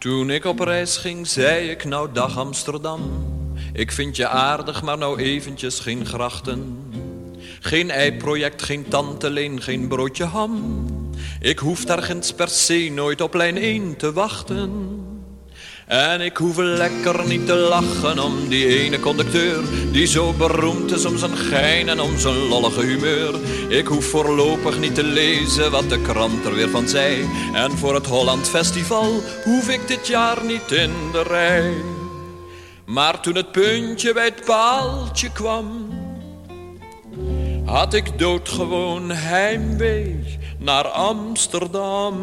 Toen ik op reis ging, zei ik nou dag Amsterdam. Ik vind je aardig, maar nou eventjes geen grachten. Geen ei-project, geen tanteleen, geen broodje ham. Ik hoef daar per se nooit op lijn 1 te wachten. En ik hoef lekker niet te lachen om die ene conducteur Die zo beroemd is om zijn gein en om zijn lollige humeur. Ik hoef voorlopig niet te lezen wat de krant er weer van zei. En voor het Holland Festival hoef ik dit jaar niet in de rij. Maar toen het puntje bij het paaltje kwam Had ik doodgewoon heimwee naar Amsterdam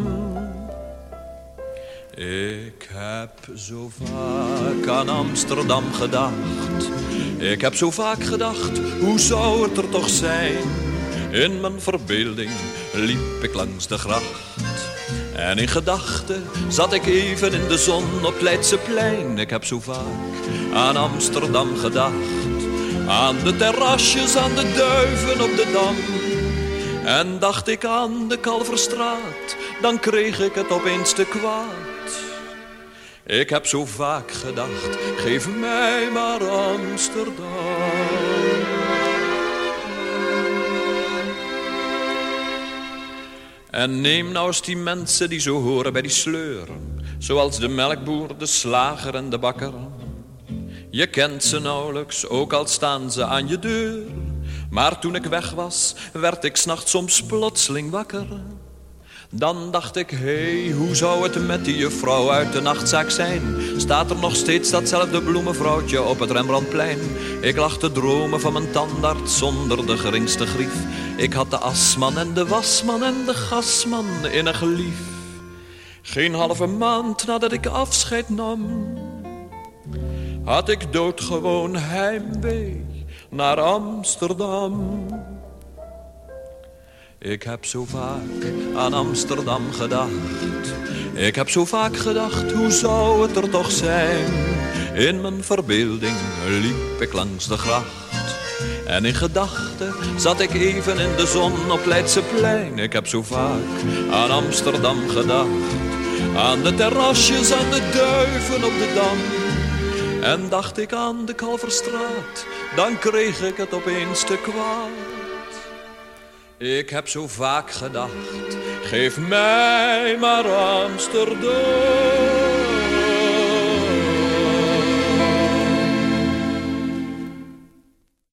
ik heb zo vaak aan Amsterdam gedacht. Ik heb zo vaak gedacht, hoe zou het er toch zijn? In mijn verbeelding liep ik langs de gracht. En in gedachten zat ik even in de zon op Leidseplein. Ik heb zo vaak aan Amsterdam gedacht. Aan de terrasjes, aan de duiven op de Dam. En dacht ik aan de Kalverstraat, dan kreeg ik het opeens te kwaad. Ik heb zo vaak gedacht, geef mij maar Amsterdam. En neem nou eens die mensen die zo horen bij die sleuren. Zoals de melkboer, de slager en de bakker. Je kent ze nauwelijks, ook al staan ze aan je deur. Maar toen ik weg was, werd ik s'nachts soms plotseling wakker. Dan dacht ik, hé, hey, hoe zou het met die juffrouw uit de nachtzaak zijn? Staat er nog steeds datzelfde bloemenvrouwtje op het Rembrandtplein? Ik lag te dromen van mijn tandarts zonder de geringste grief. Ik had de asman en de wasman en de gasman in een gelief. Geen halve maand nadat ik afscheid nam, had ik doodgewoon heimwee naar Amsterdam. Ik heb zo vaak aan Amsterdam gedacht. Ik heb zo vaak gedacht, hoe zou het er toch zijn? In mijn verbeelding liep ik langs de gracht. En in gedachten zat ik even in de zon op Leidseplein. Ik heb zo vaak aan Amsterdam gedacht. Aan de terrasjes, aan de duiven op de Dam. En dacht ik aan de Kalverstraat, dan kreeg ik het opeens te kwaad. Ik heb zo vaak gedacht, geef mij maar Amsterdam.